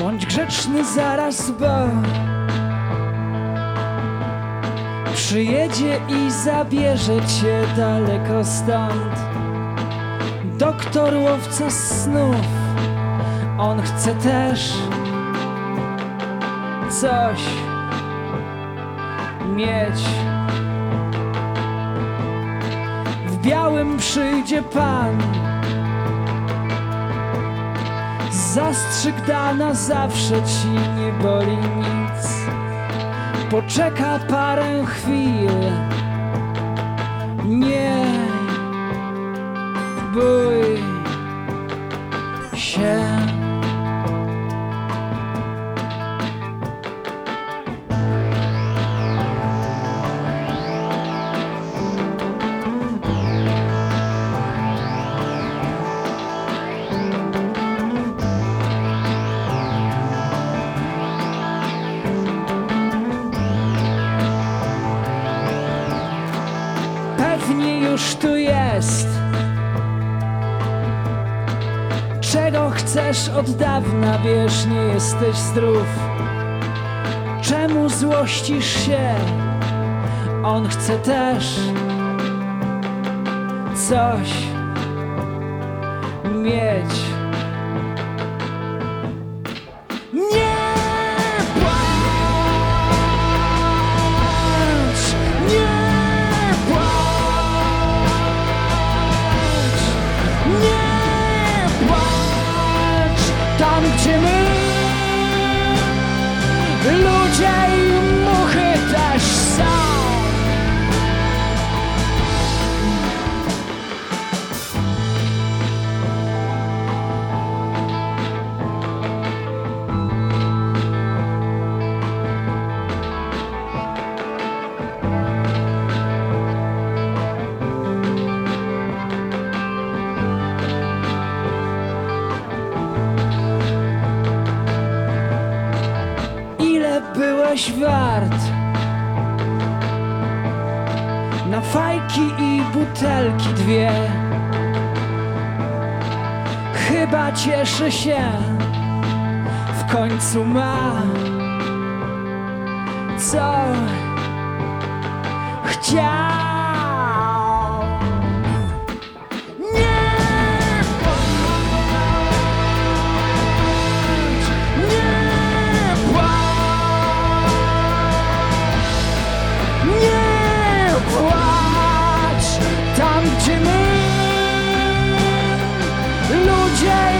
Bądź grzeczny zaraz, bo przyjedzie i zabierze cię daleko stąd. Doktor łowca snów, on chce też coś mieć. W białym przyjdzie pan. Zastrzyk da na zawsze ci nie boli nic. Poczeka parę chwil. Nie Pewnie już tu jest. Czego chcesz od dawna, wiesz, nie jesteś zdrów. Czemu złościsz się? On chce też coś mieć. Byłeś wart? Na fajki i butelki dwie. Chyba cieszy się, w końcu ma co chciał. Jay.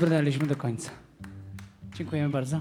Dobrnęliśmy do końca. Dziękujemy bardzo.